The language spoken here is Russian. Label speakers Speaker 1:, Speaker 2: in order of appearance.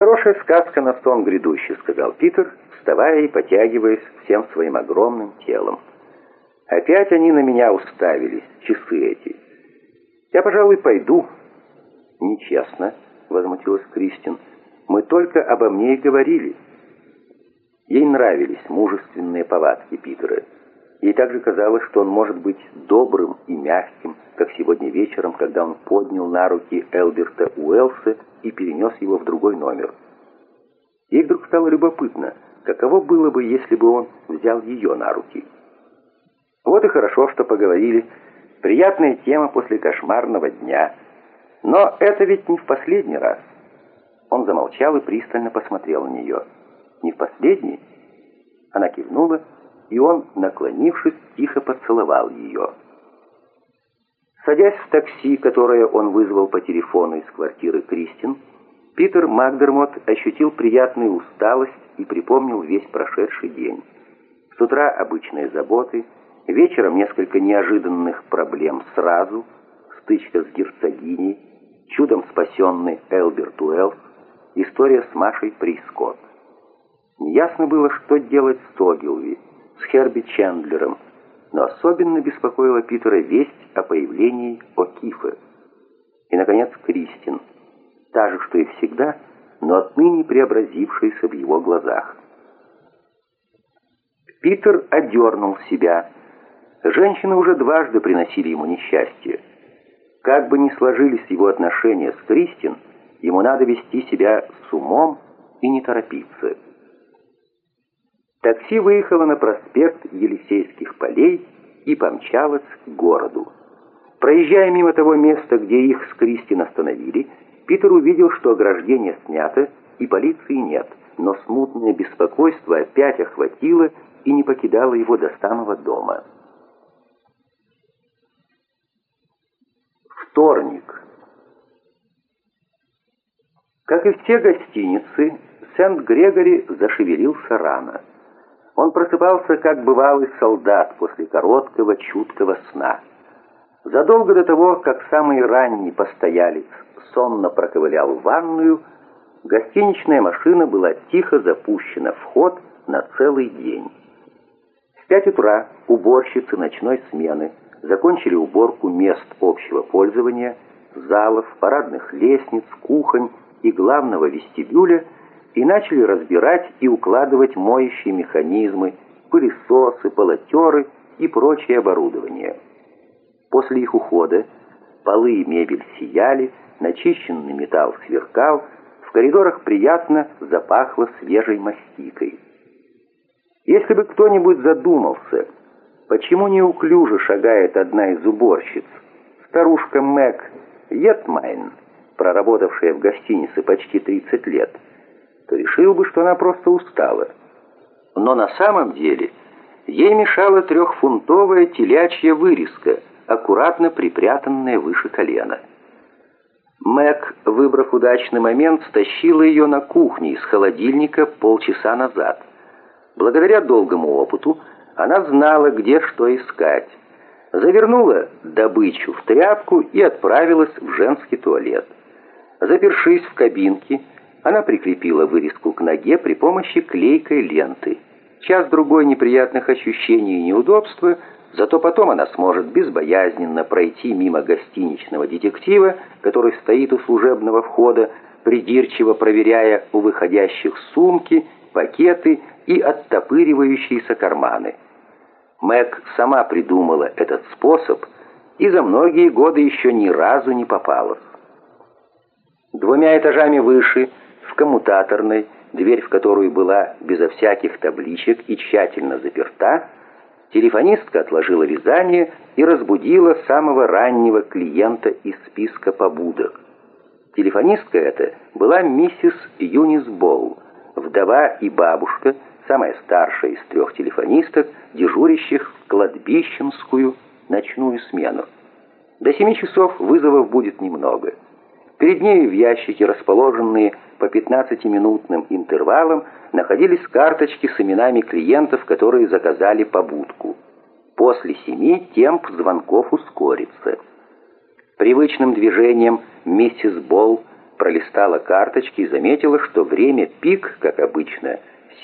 Speaker 1: «Хорошая сказка на сон грядущий», — сказал Питер, вставая и потягиваясь всем своим огромным телом. «Опять они на меня уставились, часы эти. Я, пожалуй, пойду». «Нечестно», — возмутилась Кристин. «Мы только обо мне и говорили». Ей нравились мужественные повадки Питера. Ей также казалось, что он может быть добрым и мягким, как сегодня вечером, когда он поднял на руки Элберта Уэлса и перенес его в другой номер. Ей вдруг стало любопытно, каково было бы, если бы он взял ее на руки. Вот и хорошо, что поговорили. Приятная тема после кошмарного дня. Но это ведь не в последний раз. Он замолчал и пристально посмотрел на нее. «Не в последний?» Она кивнула, и он, наклонившись, тихо поцеловал ее. Садясь в такси, которое он вызвал по телефону из квартиры Кристин, Питер Макдермот ощутил приятную усталость и припомнил весь прошедший день. С утра обычные заботы, вечером несколько неожиданных проблем сразу, стычка с герцогиней, чудом спасенный Элберт Уэллс, история с Машей Прискотт. Неясно было, что делать с Огилви, с Херби Чендлером, но особенно беспокоила Питера весть о появлении О'Кифа. И, наконец, Кристин, та же, что и всегда, но отныне преобразившаяся в его глазах. Питер одернул себя. Женщины уже дважды приносили ему несчастье. Как бы ни сложились его отношения с Кристин, ему надо вести себя с умом и не торопиться. Такси выехало на проспект Елисейских полей и помчалось к городу. Проезжая мимо того места, где их с Кристин остановили, Питер увидел, что ограждение снято и полиции нет, но смутное беспокойство опять охватило и не покидало его до самого дома. Вторник. Как и все гостиницы, Сент-Грегори зашевелился рано. Он просыпался, как бывалый солдат после короткого, чуткого сна. Задолго до того, как самый ранний постоялец сонно проковылял в ванную, гостиничная машина была тихо запущена в ход на целый день. В пять утра уборщицы ночной смены закончили уборку мест общего пользования, залов, парадных лестниц, кухонь и главного вестибюля – и начали разбирать и укладывать моющие механизмы, пылесосы, полотеры и прочее оборудование. После их ухода полы и мебель сияли, начищенный металл сверкал, в коридорах приятно запахло свежей мастикой. Если бы кто-нибудь задумался, почему неуклюже шагает одна из уборщиц, старушка Мэг Йетмайн, проработавшая в гостинице почти 30 лет, то решил бы, что она просто устала. Но на самом деле ей мешала трехфунтовая телячья вырезка, аккуратно припрятанная выше колена. Мэг, выбрав удачный момент, стащила ее на кухне из холодильника полчаса назад. Благодаря долгому опыту она знала, где что искать. Завернула добычу в тряпку и отправилась в женский туалет. Запершись в кабинке, она прикрепила вырезку к ноге при помощи клейкой ленты. Час-другой неприятных ощущений и неудобства, зато потом она сможет безбоязненно пройти мимо гостиничного детектива, который стоит у служебного входа, придирчиво проверяя у выходящих сумки, пакеты и оттопыривающиеся карманы. Мэг сама придумала этот способ и за многие годы еще ни разу не попалась. Двумя этажами выше – коммутаторной, дверь в которую была безо всяких табличек и тщательно заперта, телефонистка отложила вязание и разбудила самого раннего клиента из списка побудок. Телефонистка эта была миссис Юнис Боу, вдова и бабушка, самая старшая из трех телефонисток, дежурящих в кладбищенскую ночную смену. До семи часов вызовов будет немного. Перед ней в ящике, расположенные по 15-минутным интервалам, находились карточки с именами клиентов, которые заказали побудку. После семи темп звонков ускорится. Привычным движением миссис Болл пролистала карточки и заметила, что время пик, как обычно,